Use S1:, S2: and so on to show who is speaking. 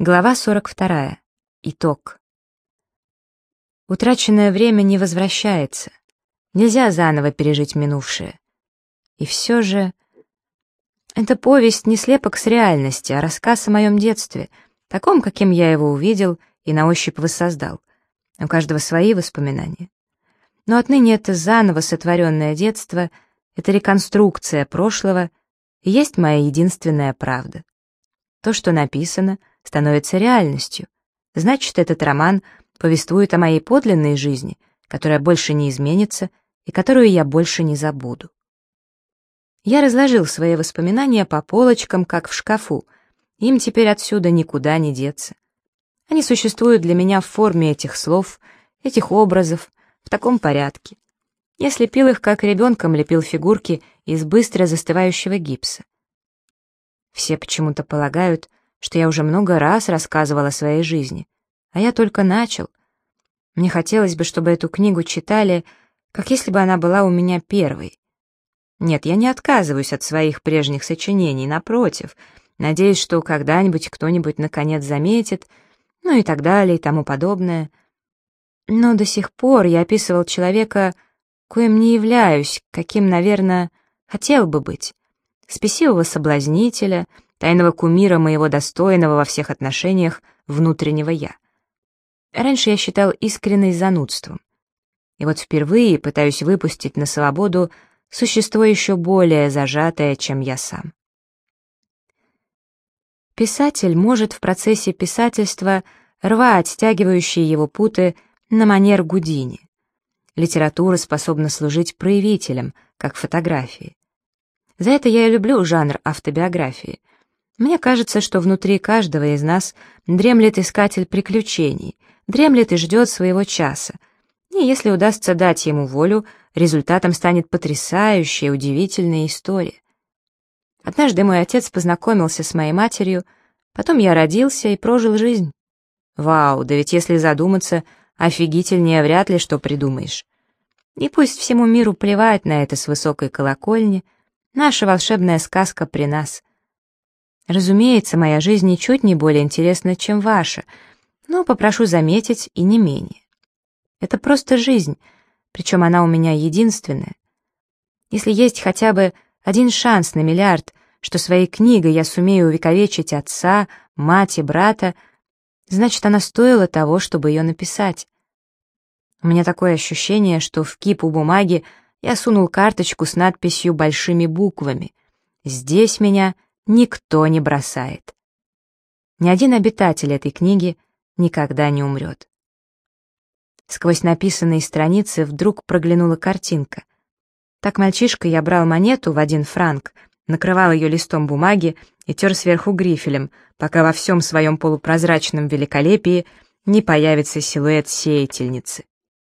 S1: Глава 42. Итог. Утраченное время не возвращается. Нельзя заново пережить минувшее. И все же... Эта повесть не слепок с реальности, а рассказ о моем детстве, таком, каким я его увидел и на ощупь воссоздал. У каждого свои воспоминания. Но отныне это заново сотворенное детство, это реконструкция прошлого, и есть моя единственная правда. То, что написано — становится реальностью. Значит, этот роман повествует о моей подлинной жизни, которая больше не изменится и которую я больше не забуду. Я разложил свои воспоминания по полочкам, как в шкафу. Им теперь отсюда никуда не деться. Они существуют для меня в форме этих слов, этих образов, в таком порядке. Я слепил их, как ребенком лепил фигурки из быстро застывающего гипса. Все почему-то полагают, что я уже много раз рассказывала о своей жизни, а я только начал. Мне хотелось бы, чтобы эту книгу читали, как если бы она была у меня первой. Нет, я не отказываюсь от своих прежних сочинений, напротив, надеюсь, что когда-нибудь кто-нибудь наконец заметит, ну и так далее, и тому подобное. Но до сих пор я описывал человека, коим не являюсь, каким, наверное, хотел бы быть. Спесивого соблазнителя — тайного кумира моего достойного во всех отношениях внутреннего «я». Раньше я считал искренность занудством. И вот впервые пытаюсь выпустить на свободу существо еще более зажатое, чем я сам. Писатель может в процессе писательства рвать стягивающие его путы на манер Гудини. Литература способна служить проявителем, как фотографии. За это я и люблю жанр автобиографии — мне кажется, что внутри каждого из нас дремлет искатель приключений, дремлет и ждет своего часа. И если удастся дать ему волю, результатом станет потрясающая, удивительная история. Однажды мой отец познакомился с моей матерью, потом я родился и прожил жизнь. Вау, да ведь если задуматься, офигительнее вряд ли что придумаешь. И пусть всему миру плевать на это с высокой колокольни, наша волшебная сказка при нас — Разумеется, моя жизнь ничуть не более интересна, чем ваша, но попрошу заметить и не менее. Это просто жизнь, причем она у меня единственная. Если есть хотя бы один шанс на миллиард, что своей книгой я сумею увековечить отца, мать и брата, значит, она стоила того, чтобы ее написать. У меня такое ощущение, что в кипу бумаги я сунул карточку с надписью большими буквами. Здесь меня никто не бросает. Ни один обитатель этой книги никогда не умрет. Сквозь написанные страницы вдруг проглянула картинка. Так мальчишка я брал монету в один франк, накрывал ее листом бумаги и тер сверху грифелем, пока во всем своем полупрозрачном великолепии не появится силуэт сеятельницы.